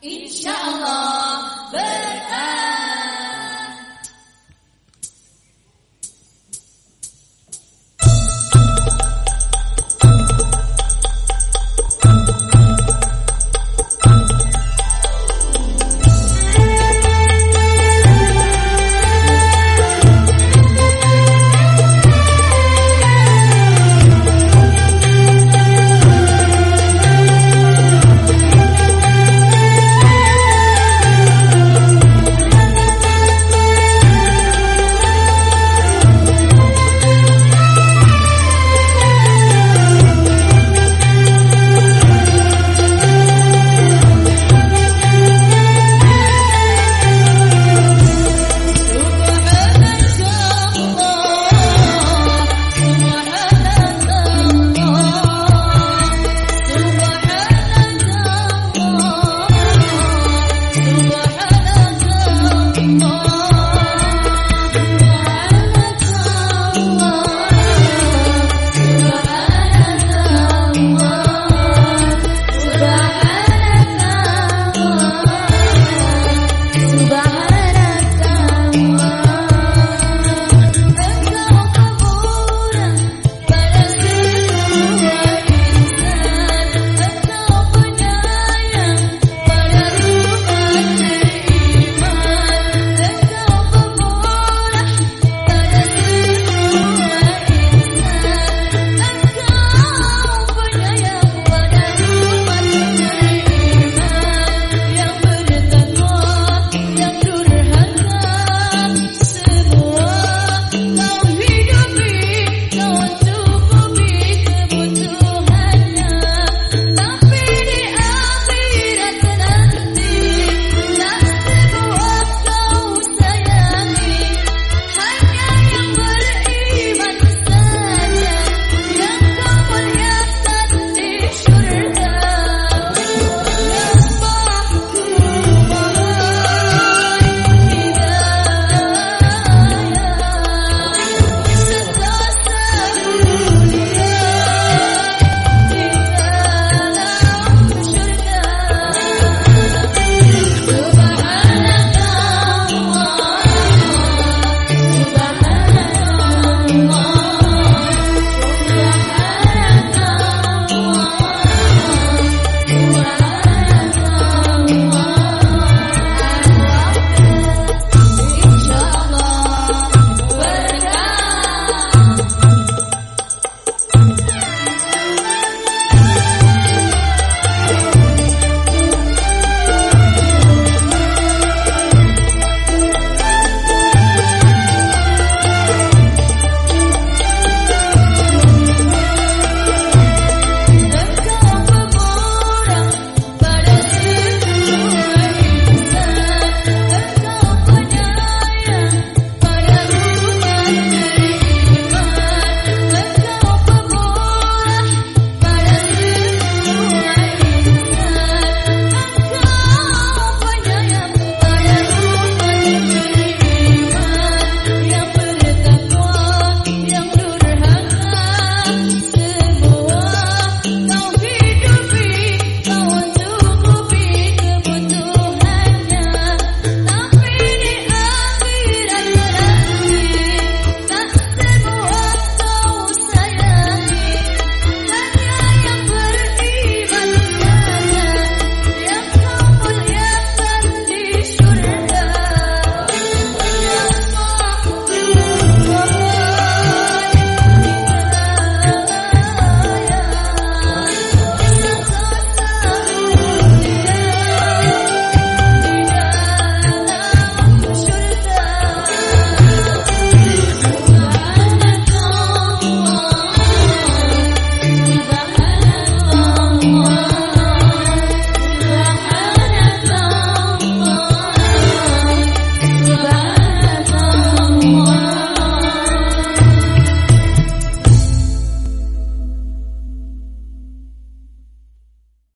Insya Allah